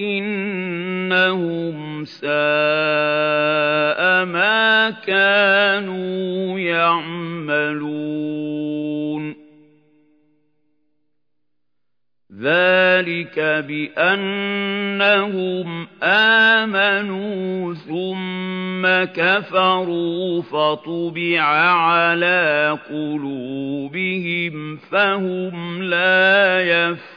إِنَّهُمْ سَاءَ مَا كَانُوا يَعْمَلُونَ ذَلِكَ بِأَنَّهُمْ آمَنُوا ثُمَّ كَفَرُوا فَطُبِعَ عَلَى قُلُوبِهِمْ فَهُمْ لَا يَفْقَهُونَ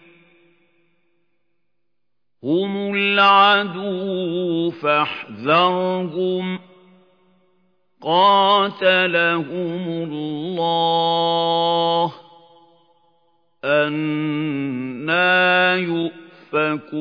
هُمُ الْعَدُوُّ فَاحْذَرْهُمْ ۚ. قَاتَلَهُمُ اللَّهُ ۖ. أَنَّىٰ يُؤْفَكُونَ.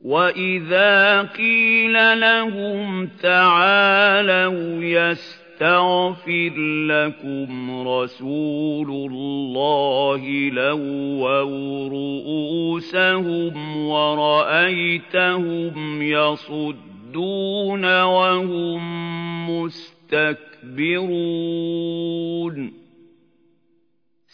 وَإِذَا قِيلَ لَهُمْ تَعَالَوْا يَسْتَغْفِرْ يَسْتَغْفِرْ لَكُمْ رَسُولُ اللَّهِ لَوَّوْا رُءُوسَهُمْ وَرَأَيْتَهُمْ يَصُدُّونَ وَهُمْ مُسْتَكْبِرُونَ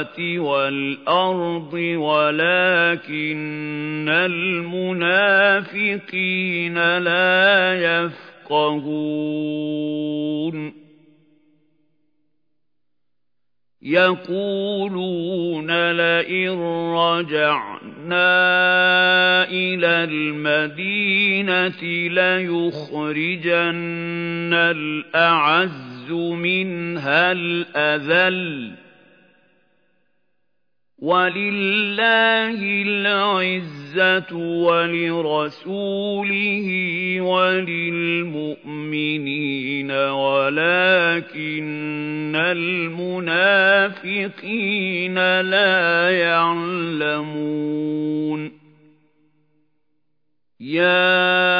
السَّمَاوَاتِ وَالْأَرْضِ وَلَٰكِنَّ الْمُنَافِقِينَ لَا يَفْقَهُونَ يَقُولُونَ لَئِن رَّجَعْنَا إِلَى الْمَدِينَةِ لَيُخْرِجَنَّ الْأَعَزُّ مِنْهَا الْأَذَلَّ وَلِلَّهِ الْعِزَّةُ وَلِرَسُولِهِ وَلِلْمُؤْمِنِينَ وَلَٰكِنَّ الْمُنَافِقِينَ لَا يَعْلَمُونَ. يَا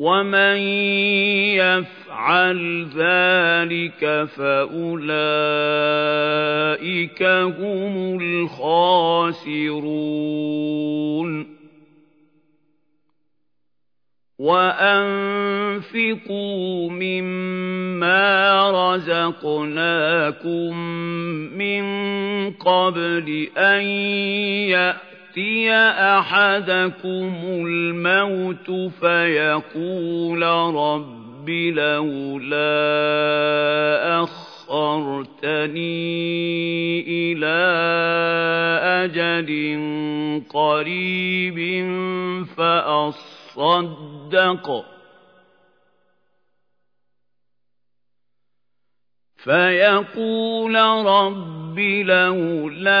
وَمَن يَفْعَلْ ذَٰلِكَ فَأُولَٰئِكَ هُمُ الْخَاسِرُونَ وَأَنفِقُوا مِمَّا رَزَقْنَاكُم مِّن قَبْلِ أَن يَأْتِيَ أَحَدَكُمُ الْمَوْتُ فَيَقُولَ رَبِّ لَوْلَا أَخَّرْتَنِي إِلَىٰ أَجَلٍ قَرِيبٍ فَأَصَّدَّقَ فَيَقُولَ رَبِّ لَوْلَا